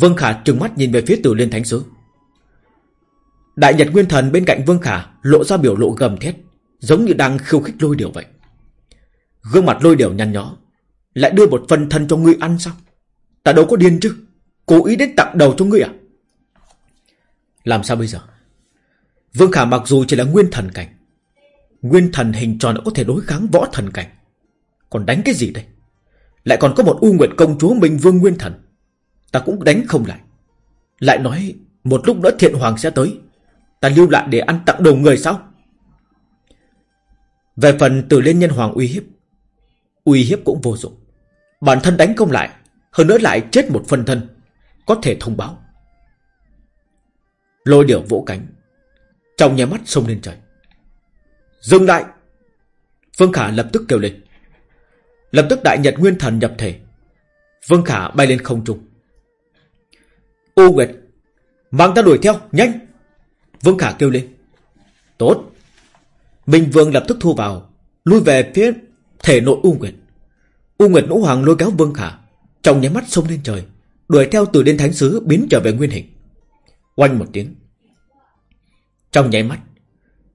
Vương Khả trừng mắt nhìn về phía từ lên thánh sứ Đại Nhật Nguyên Thần bên cạnh Vương Khả lộ ra biểu lộ gầm thét, giống như đang khiêu khích lôi điều vậy. Gương mặt lôi điều nhăn nhó, lại đưa một phần thân cho ngươi ăn sao? Ta đâu có điên chứ, cố ý đến tặng đầu cho ngươi à? Làm sao bây giờ? Vương Khả mặc dù chỉ là nguyên thần cảnh, nguyên thần hình tròn đã có thể đối kháng võ thần cảnh, còn đánh cái gì đây? Lại còn có một U Nguyệt công chúa Minh Vương Nguyên Thần, ta cũng đánh không lại. Lại nói, một lúc nữa thiện hoàng sẽ tới. Ta lưu lại để ăn tặng đầu người sao? Về phần từ lên nhân hoàng uy hiếp Uy hiếp cũng vô dụng. Bản thân đánh không lại, Hơn nữa lại chết một phần thân, Có thể thông báo. Lôi điểu vỗ cánh, Trong nhà mắt sông lên trời. Dừng lại! Vương Khả lập tức kêu lên. Lập tức đại nhật nguyên thần nhập thể. Vương Khả bay lên không trung. U Nguyệt Mang ta đuổi theo nhanh Vương Khả kêu lên. Tốt. Minh Vương lập tức thu vào, lui về phía thể nội U Nguyệt. U Nguyệt Nữ Hoàng lôi kéo Vương Khả, trong nháy mắt sông lên trời, đuổi theo từ đến thánh sứ biến trở về nguyên hình. Oanh một tiếng. Trong nháy mắt,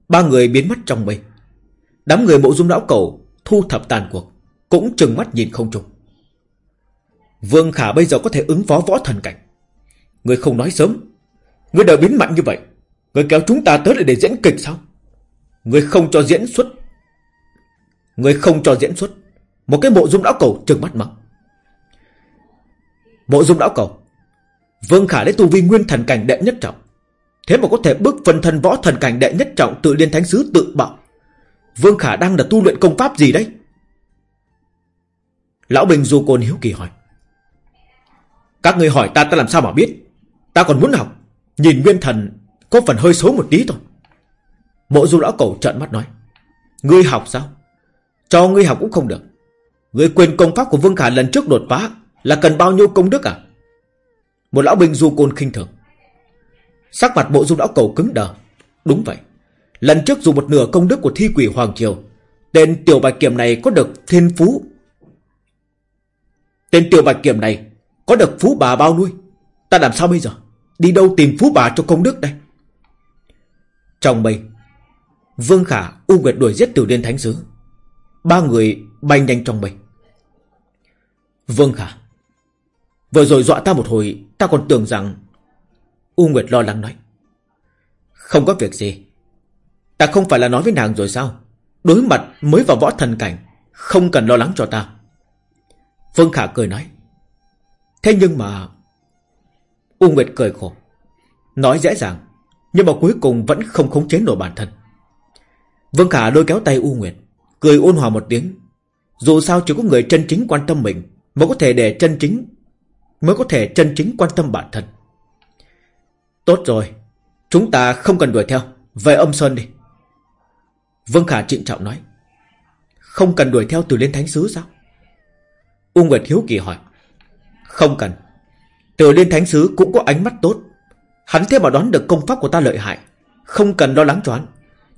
ba người biến mất trong mây. Đám người bộ dung lão cầu thu thập tàn cuộc, cũng chừng mắt nhìn không trùng. Vương Khả bây giờ có thể ứng phó võ thần cảnh. Người không nói sớm, người đợi biến mạnh như vậy, Người kéo chúng ta tới để diễn kịch sao? Người không cho diễn xuất. Người không cho diễn xuất. Một cái bộ dung lão cầu trừng mắt mắng Bộ dung lão cầu. Vương Khả lấy tu vi nguyên thần cảnh đệ nhất trọng. Thế mà có thể bước phần thần võ thần cảnh đệ nhất trọng Tự liên thánh sứ tự bạo. Vương Khả đang là tu luyện công pháp gì đấy? Lão Bình Du Côn hiếu kỳ hỏi. Các người hỏi ta ta làm sao mà biết? Ta còn muốn học. Nhìn nguyên thần, có phần hơi xấu một tí thôi. Mộ du lão cầu trợn mắt nói, Ngươi học sao? Cho ngươi học cũng không được. Ngươi quên công pháp của Vương Khả lần trước đột phá, Là cần bao nhiêu công đức à? Một lão binh du côn khinh thường. Sắc mặt bộ du lão cầu cứng đờ. Đúng vậy. Lần trước dùng một nửa công đức của thi quỷ Hoàng Triều, Tên tiểu bạch kiểm này có được thiên phú. Tên tiểu bạch kiểm này Có được phú bà bao nuôi? Ta làm sao bây giờ? Đi đâu tìm phú bà cho công đức đây? Trong mây, Vương Khả, U Nguyệt đuổi giết Tiểu Liên Thánh Sứ. Ba người bay nhanh trong mây. Vương Khả, Vừa rồi dọa ta một hồi, Ta còn tưởng rằng U Nguyệt lo lắng nói. Không có việc gì. Ta không phải là nói với nàng rồi sao? Đối mặt mới vào võ thần cảnh, Không cần lo lắng cho ta. Vương Khả cười nói. Thế nhưng mà U Nguyệt cười khổ. Nói dễ dàng, nhưng mà cuối cùng vẫn không khống chế nổi bản thân. Vương Khả đôi kéo tay U Nguyệt, Cười ôn hòa một tiếng. Dù sao chỉ có người chân chính quan tâm mình Mới có thể để chân chính, Mới có thể chân chính quan tâm bản thân. Tốt rồi, Chúng ta không cần đuổi theo. Về âm sơn đi. Vương Khả trịnh trọng nói. Không cần đuổi theo từ lên thánh sứ sao? U Nguyệt hiếu kỳ hỏi. Không cần. Từ liên thánh sứ cũng có ánh mắt tốt. Hắn thế mà đoán được công pháp của ta lợi hại, Không cần lo lắng cho hắn.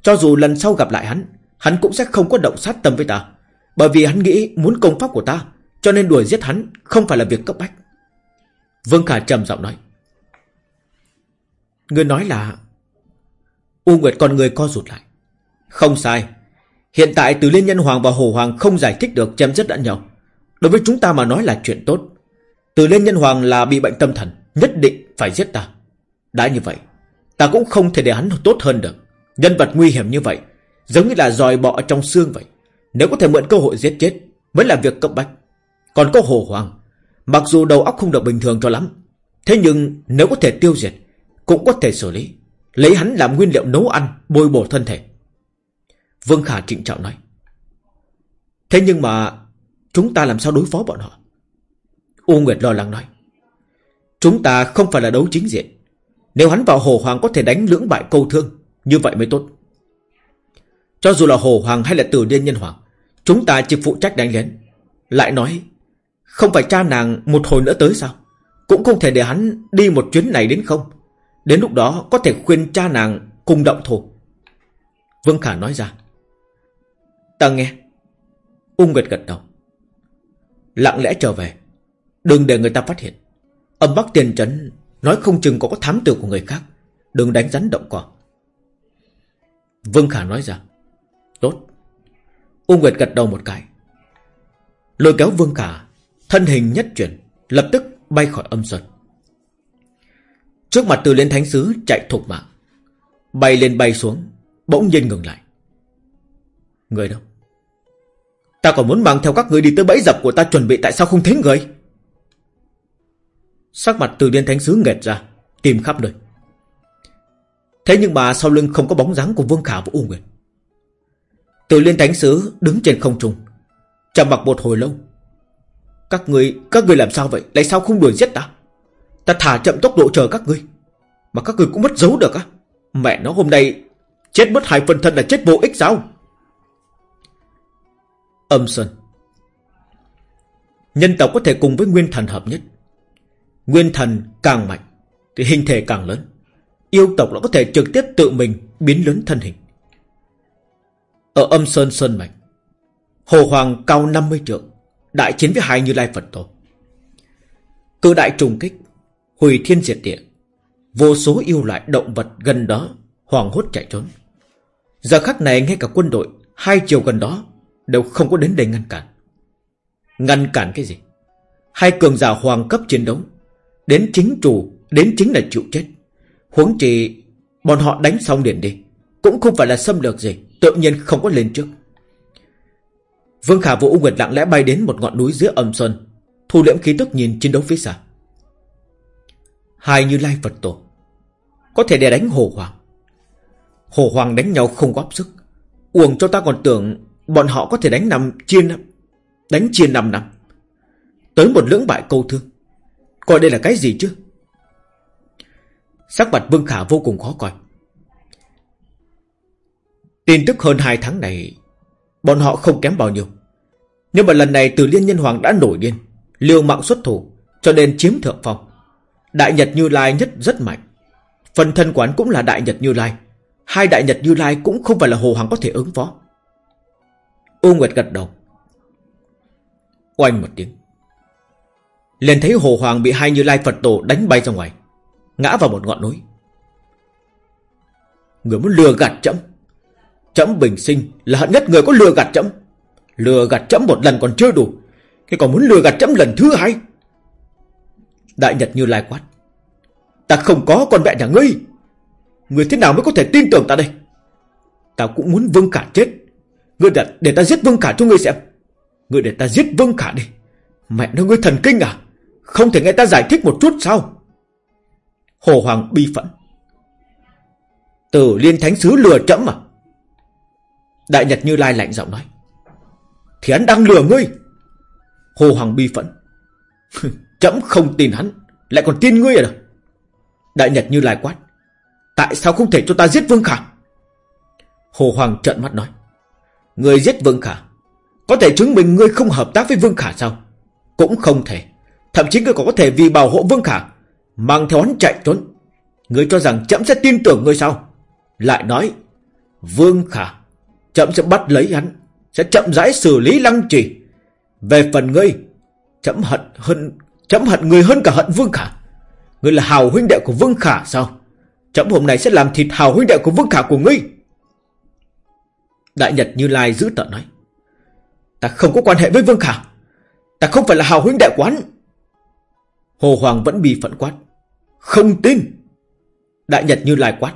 Cho dù lần sau gặp lại hắn Hắn cũng sẽ không có động sát tâm với ta. Bởi vì hắn nghĩ muốn công pháp của ta, Cho nên đuổi giết hắn Không phải là việc cấp bách. Vương Khả trầm giọng nói. Người nói là U Nguyệt con người co rụt lại. Không sai. Hiện tại từ Liên Nhân Hoàng và Hồ Hoàng không giải thích được chém giết đã nhau Đối với chúng ta mà nói là chuyện tốt. Từ lên Nhân Hoàng là bị bệnh tâm thần, Nhất định phải giết ta. Đã như vậy, Ta cũng không thể để hắn tốt hơn được. Nhân vật nguy hiểm như vậy, Giống như là dòi bọ trong xương vậy. Nếu có thể mượn cơ hội giết chết, Mới là việc cấp bách. Còn có Hồ Hoàng, Mặc dù đầu óc không được bình thường cho lắm, Thế nhưng nếu có thể tiêu diệt, Cũng có thể xử lý. Lấy hắn làm nguyên liệu nấu ăn Bôi bổ thân thể. Vương Khả trịnh trọng nói, Thế nhưng mà Chúng ta làm sao đối phó bọn họ? U Nguyệt lo lắng nói. Chúng ta không phải là đấu chính diện. Nếu hắn vào Hồ Hoàng có thể đánh lưỡng bại câu thương, Như vậy mới tốt. Cho dù là Hồ Hoàng hay là Tử Điên Nhân Hoàng, Chúng ta chỉ phụ trách đánh lén. Lại nói, Không phải cha nàng một hồi nữa tới sao? Cũng không thể để hắn đi một chuyến này đến không? Đến lúc đó có thể khuyên cha nàng cùng động thủ. Vương Khả nói ra. Ta nghe. Ung Nguyệt gật đầu. Lặng lẽ trở về. Đừng để người ta phát hiện. Âm Bắc Tiền Trấn Nói không chừng có có thám tử của người khác. Đừng đánh rắn động cỏ. Vương Khả nói ra. Tốt. Ung Nguyệt gật đầu một cái. Lôi kéo Vương Khả, Thân hình nhất chuyển, Lập tức bay khỏi âm sơn. Trước mặt từ lên thánh sứ chạy thục mạng. Bay lên bay xuống, Bỗng nhiên ngừng lại. Người đâu? Ta còn muốn mang theo các người đi tới bẫy dập của ta chuẩn bị tại sao không thấy người? Sắc mặt từ điên thánh sứ nghẹt ra, Tìm khắp nơi. Thế nhưng mà sau lưng không có bóng dáng của Vương Khả và U Nguyệt Từ liên thánh sứ đứng trên không trung, Trầm mặc một hồi lâu. Các người Các người làm sao vậy? Lại sao không đuổi giết ta? Ta thả chậm tốc độ chờ các ngươi, Mà các người cũng mất dấu được á. Mẹ nó, hôm nay Chết mất hai phần thân là chết vô ích sao? Âm Sơn. Nhân tộc có thể cùng với nguyên thần hợp nhất. Nguyên thần càng mạnh Thì hình thể càng lớn. Yêu tộc nó có thể trực tiếp tự mình Biến lớn thân hình. Ở âm Sơn Sơn Mạch, Hồ Hoàng cao 50 trượng, Đại chiến với hai Như Lai Phật Tổ. Cự đại trùng kích, Hủy thiên diệt địa. Vô số yêu loại động vật gần đó Hoàng hốt chạy trốn. Giờ khắc này ngay cả quân đội Hai chiều gần đó Đều không có đến đây ngăn cản. Ngăn cản cái gì? Hai cường giả hoàng cấp chiến đấu Đến chính chủ, Đến chính là chịu chết. Huống chỉ Bọn họ đánh xong liền đi. Cũng không phải là xâm lược gì, Tự nhiên không có lên trước. Vương Khả Vũ Nguyệt lặng lẽ bay đến một ngọn núi giữa âm sơn, Thu liễm khí tức nhìn chiến đấu phía xa. Hai như lai Phật tổ, Có thể để đánh Hồ Hoàng. Hồ Hoàng đánh nhau không góp sức. Uổng cho ta còn tưởng Bọn họ có thể đánh năm, chia năm, Đánh chia năm năm. Tới một lưỡng bại câu thương. Coi đây là cái gì chứ? Sắc mặt Vương Khả vô cùng khó coi. Tin tức hơn hai tháng này, Bọn họ không kém bao nhiêu. Nhưng mà lần này từ Liên Nhân Hoàng đã nổi điên, Liều mạng xuất thủ, Cho nên chiếm thượng phong. Đại Nhật Như Lai nhất rất mạnh. Phần thân quán cũng là Đại Nhật Như Lai. Hai Đại Nhật Như Lai cũng không phải là Hồ Hoàng có thể ứng phó. U Nguyệt gật đầu. Oanh một tiếng liền thấy Hồ Hoàng bị hai Như Lai Phật Tổ đánh bay ra ngoài Ngã vào một ngọn núi. Người muốn lừa gạt chấm Chấm bình sinh là hận nhất người có lừa gạt chấm Lừa gạt chấm một lần còn chưa đủ Cái còn muốn lừa gạt chấm lần thứ hai. Đại Nhật Như Lai quát Ta không có con mẹ nhà ngươi. Người thế nào mới có thể tin tưởng ta đây? Ta cũng muốn Vương Khả chết. Ngươi để, để ta giết Vương Khả cho ngươi xem. Ngươi để ta giết Vương Khả đi. Mẹ nó ngươi thần kinh à? Không thể nghe ta giải thích một chút sao? Hồ Hoàng bi phẫn. Tử liên thánh sứ lừa chấm à Đại Nhật Như Lai lạnh giọng nói. Thì hắn đang lừa ngươi. Hồ Hoàng bi phẫn. Chấm không tin hắn, Lại còn tin ngươi à Đại Nhật Như Lai quát. Tại sao không thể cho ta giết Vương Khả? Hồ Hoàng trợn mắt nói. Người giết Vương Khả, Có thể chứng minh ngươi không hợp tác với Vương Khả sao? Cũng không thể. Thậm chí ngươi còn có thể vì bảo hộ Vương Khả Mang theo hắn chạy trốn. Ngươi cho rằng chậm sẽ tin tưởng ngươi sao? Lại nói, Vương Khả Chậm sẽ bắt lấy hắn, Sẽ chậm rãi xử lý lăng trì. Về phần ngươi chậm hận hơn chậm hận người hơn cả hận Vương Khả. Ngươi là hào huynh đệ của Vương Khả sao? Chậm hôm nay sẽ làm thịt hào huynh đệ của Vương Khả của ngươi. Đại Nhật Như Lai giữ tợn nói, Ta không có quan hệ với Vương Khả. Ta không phải là hào huynh đệ của hắn. Hồ Hoàng vẫn bị phẫn quát. Không tin. Đại Nhật Như Lai quát.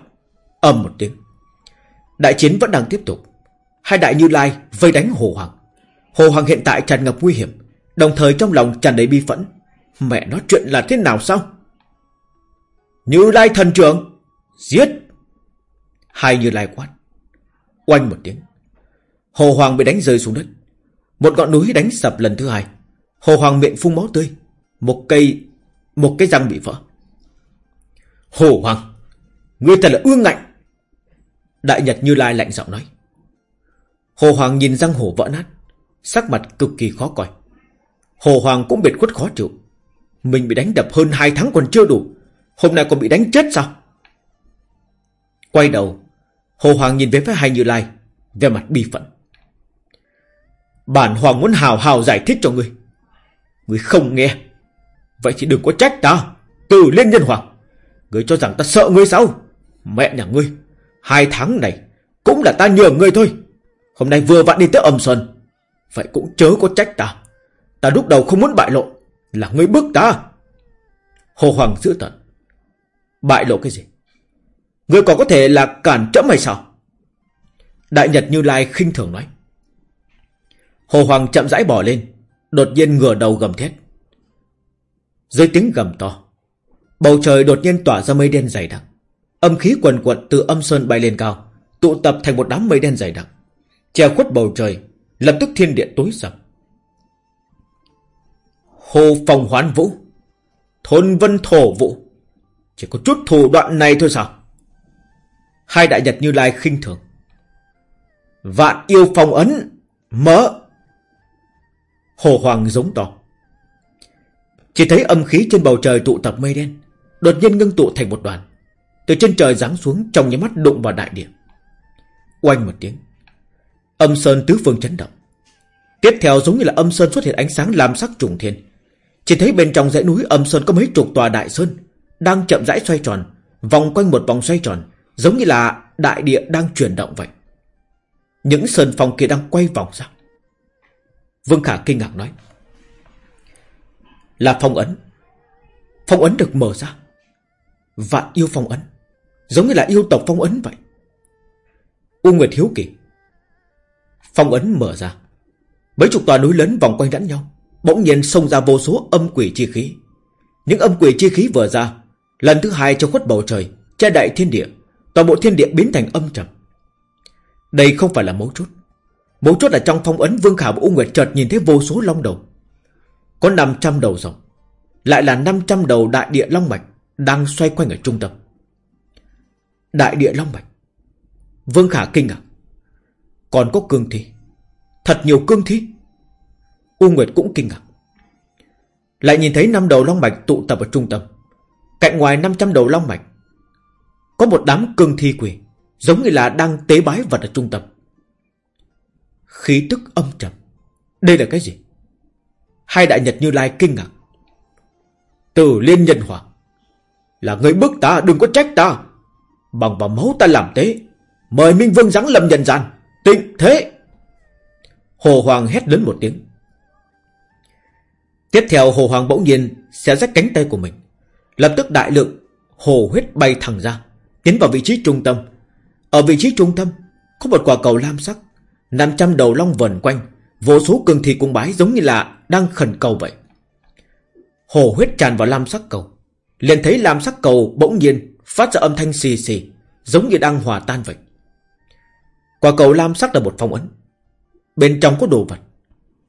Ầm một tiếng. Đại chiến vẫn đang tiếp tục. Hai đại Như Lai vây đánh Hồ Hoàng. Hồ Hoàng hiện tại tràn ngập nguy hiểm, Đồng thời trong lòng tràn đầy bi phẫn. Mẹ nói chuyện là thế nào sao? Như Lai thần trưởng, Giết. Hai Như Lai quát. Oanh một tiếng. Hồ Hoàng bị đánh rơi xuống đất. Một ngọn núi đánh sập lần thứ hai. Hồ Hoàng miệng phun máu tươi. Một cây một cái răng bị vỡ. Hồ Hoàng Ngươi thật là ương ngạnh. Đại Nhật Như Lai lạnh giọng nói. Hồ Hoàng nhìn răng hổ vỡ nát, Sắc mặt cực kỳ khó coi. Hồ Hoàng cũng biệt khuất khó chịu. Mình bị đánh đập hơn hai tháng còn chưa đủ. Hôm nay còn bị đánh chết sao? Quay đầu, Hồ Hoàng nhìn về phía hai Như Lai Về mặt bi phận Bản Hoàng muốn hào hào giải thích cho ngươi. Ngươi không nghe. Vậy thì đừng có trách ta. Từ lên nhân hoàng. Ngươi cho rằng ta sợ ngươi sao? Mẹ nhà ngươi, Hai tháng này Cũng là ta nhờ ngươi thôi. Hôm nay vừa vặn đi tới âm sơn, Vậy cũng chớ có trách ta. Ta lúc đầu không muốn bại lộ, Là ngươi bức ta. Hồ Hoàng giữ tận. Bại lộ cái gì? Ngươi còn có thể là cản trẫm hay sao? Đại Nhật Như Lai khinh thường nói. Hồ Hoàng chậm rãi bỏ lên, Đột nhiên ngửa đầu gầm thét. Dưới tiếng gầm to, Bầu trời đột nhiên tỏa ra mây đen dày đặc. Âm khí quần quận từ âm sơn bay lên cao, Tụ tập thành một đám mây đen dày đặc. Che khuất bầu trời, Lập tức thiên địa tối sầm. Hồ phòng hoán vũ, Thôn vân thổ vũ. Chỉ có chút thủ đoạn này thôi sao? Hai đại nhật như lai khinh thường. Vạn yêu phòng ấn Mở. Hồ Hoàng giống to. Chỉ thấy âm khí trên bầu trời tụ tập mây đen, Đột nhiên ngưng tụ thành một đoàn. Từ trên trời giáng xuống, trong những mắt đụng vào đại địa. Oanh một tiếng, Âm sơn tứ phương chấn động. Tiếp theo giống như là âm sơn xuất hiện ánh sáng làm sắc trùng thiên. Chỉ thấy bên trong dãy núi âm sơn có mấy chục tòa đại sơn Đang chậm rãi xoay tròn, Vòng quanh một vòng xoay tròn, Giống như là đại địa đang chuyển động vậy. Những sơn phong kia đang quay vòng ra. Vương Khả kinh ngạc nói là phong ấn. Phong ấn được mở ra Vạn yêu phong ấn, Giống như là yêu tộc phong ấn vậy. U Nguyệt hiếu kỳ, Phong ấn mở ra. Mấy chục tòa núi lớn vòng quanh lẫn nhau, Bỗng nhiên xông ra vô số âm quỷ chi khí. Những âm quỷ chi khí vừa ra, Lần thứ hai cho khuất bầu trời, Che đại thiên địa, Toàn bộ thiên địa biến thành âm trầm. Đây không phải là mấu chốt. Mấu chốt là trong phong ấn Vương Khả và U Nguyệt chợt nhìn thấy vô số long đầu. Có 500 đầu rồng Lại là 500 đầu đại địa long mạch Đang xoay quanh ở trung tâm. Đại địa long mạch Vương Khả kinh ngạc. Còn có cương thi. Thật nhiều cương thi. U Nguyệt cũng kinh ngạc. Lại nhìn thấy năm đầu long mạch tụ tập ở trung tâm. Cạnh ngoài 500 đầu long mạch Có một đám cương thi quỷ Giống như là đang tế bái vật ở trung tâm. Khí tức âm trầm. Đây là cái gì? Hai đại nhật như lai kinh ngạc. Từ liên nhân hòa, Là người bức ta, đừng có trách ta. Bằng vào máu ta làm thế, Mời Minh Vương giáng lâm nhân gian, Tịnh thế. Hồ Hoàng hét lớn một tiếng. Tiếp theo Hồ Hoàng bỗng nhiên Sẽ rách cánh tay của mình. Lập tức đại lượng Hồ huyết bay thẳng ra, Tiến vào vị trí trung tâm. Ở vị trí trung tâm, Có một quả cầu lam sắc 500 đầu long vần quanh, Vô số cường thi cung bái giống như là đang khẩn cầu vậy. Hồ huyết tràn vào lam sắc cầu, liền thấy lam sắc cầu bỗng nhiên Phát ra âm thanh xì xì, Giống như đang hòa tan vậy. Quả cầu lam sắc là một phong ấn. Bên trong có đồ vật.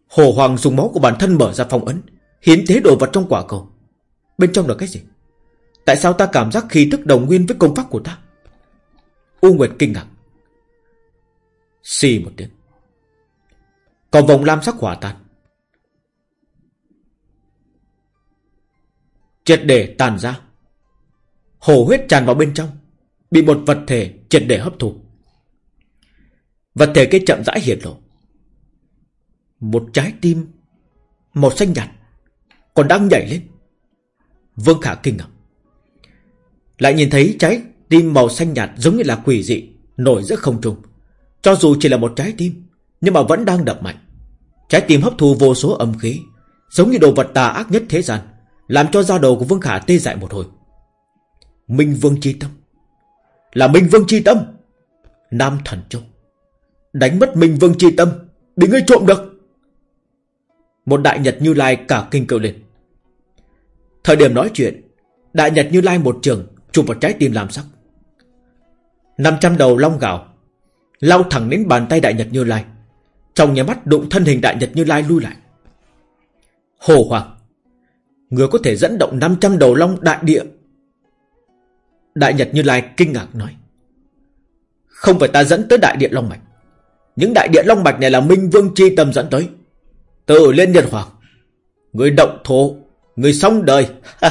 Hồ Hoàng dùng máu của bản thân mở ra phong ấn, Hiến thế đồ vật trong quả cầu. Bên trong là cái gì? Tại sao ta cảm giác khí tức đồng nguyên với công pháp của ta? U Nguyệt kinh ngạc. Xì một tiếng. Còn vòng lam sắc hỏa tan. Triệt để tàn ra. Hổ huyết tràn vào bên trong, Bị một vật thể triệt để hấp thụ Vật thể kia chậm rãi hiện lộ. Một trái tim Màu xanh nhạt Còn đang nhảy lên. Vương Khả kinh ngạc. Lại nhìn thấy trái tim màu xanh nhạt giống như là quỷ dị, Nổi giữa không trung. Cho dù chỉ là một trái tim, Nhưng mà vẫn đang đập mạnh. Trái tim hấp thu vô số âm khí, Giống như đồ vật tà ác nhất thế gian. Làm cho da đầu của Vương Khả tê dại một hồi. Minh Vương Chi Tâm. Là Minh Vương Chi Tâm. Nam Thần Châu. Đánh mất Minh Vương Chi Tâm, Bị ngươi trộm được. Một đại nhật như lai cả kinh kêu lên. Thời điểm nói chuyện, Đại nhật như lai một trường, Chụp vào trái tim làm sắc. 500 đầu long gạo, Lao thẳng đến bàn tay đại nhật như lai. Trong nhà mắt đụng thân hình đại nhật như lai lui lại. Hồ Hoàng. Người có thể dẫn động 500 đầu long đại địa. Đại Nhật Như Lai kinh ngạc nói, Không phải ta dẫn tới đại địa long mạch Những đại địa long mạch này là Minh Vương Chi Tâm dẫn tới. Từ lên Nhật Hoàng, Người động thổ, Người sống đời.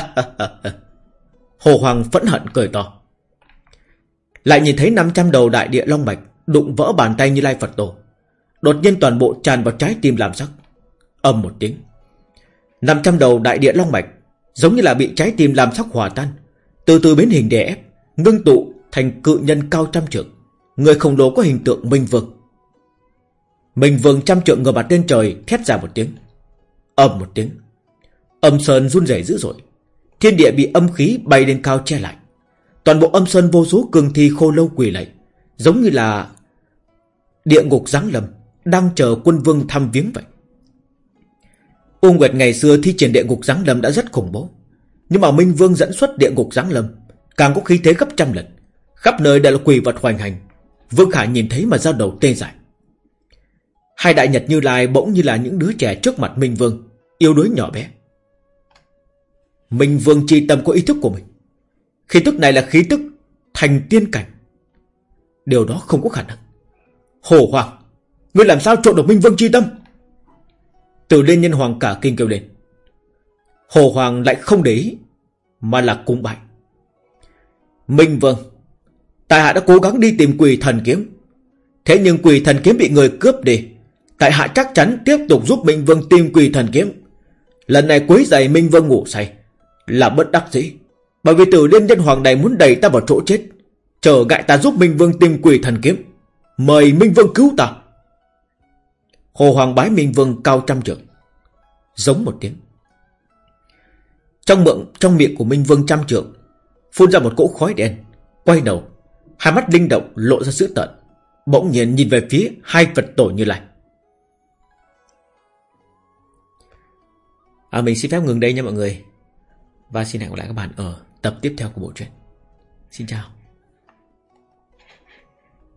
Hồ Hoàng phẫn hận cười to, Lại nhìn thấy 500 đầu đại địa long mạch Đụng vỡ bàn tay như lai Phật tổ. Đột nhiên toàn bộ tràn vào trái tim làm sắc. Âm một tiếng 500 đầu đại địa long mạch, Giống như là bị trái tim làm sắc hòa tan, Từ từ biến hình đè ép, Ngưng tụ thành cự nhân cao trăm trượng. Người khổng lồ có hình tượng Minh Vương. Minh Vương trăm trượng ngửa mặt lên trời, Thét ra một tiếng. Ầm một tiếng. Âm sơn run rẩy dữ dội. Thiên địa bị âm khí bay lên cao che lại. Toàn bộ âm sơn vô số cường thi khô lâu quỳ lạy, Giống như là Địa ngục giáng lâm, Đang chờ quân vương thăm viếng vậy. U Nguyệt ngày xưa thi triển địa ngục giáng lâm đã rất khủng bố. Nhưng mà Minh Vương dẫn xuất địa ngục giáng lâm, Càng có khí thế gấp trăm lần. Khắp nơi đều là quỷ vật hoành hành. Vương Khả nhìn thấy mà giao đầu tê dại. Hai đại nhật như lai bỗng như là những đứa trẻ trước mặt Minh Vương Yêu đuối nhỏ bé. Minh Vương chi tâm có ý thức của mình. Khí tức này là khí tức Thành tiên cảnh. Điều đó không có khả năng. Hồ Hoàng, Ngươi làm sao trộn được Minh Vương chi tâm? Từ lên nhân hoàng cả kinh kêu lên. Hồ Hoàng lại không để ý, Mà là cung bại Minh Vương, Tại hạ đã cố gắng đi tìm quỳ thần kiếm. Thế nhưng quỳ thần kiếm bị người cướp đi, Tại hạ chắc chắn tiếp tục giúp Minh Vương tìm quỳ thần kiếm. Lần này quấy giày Minh Vương ngủ say Là bất đắc dĩ, Bởi vì tử liên nhân hoàng này muốn đẩy ta vào chỗ chết, chờ ngại ta giúp Minh Vương tìm quỳ thần kiếm, Mời Minh Vương cứu ta. Hồ Hoàng bái Minh Vương cao trăm trượng. Giống một tiếng. Trong miệng trong miệng của Minh Vương trăm trượng Phun ra một cỗ khói đen Quay đầu Hai mắt linh động lộ ra sự tận Bỗng nhiên nhìn về phía hai Phật tổ như lai. À, Mình xin phép ngừng đây nha mọi người. Và xin hẹn gặp lại các bạn ở tập tiếp theo của bộ truyện. Xin chào.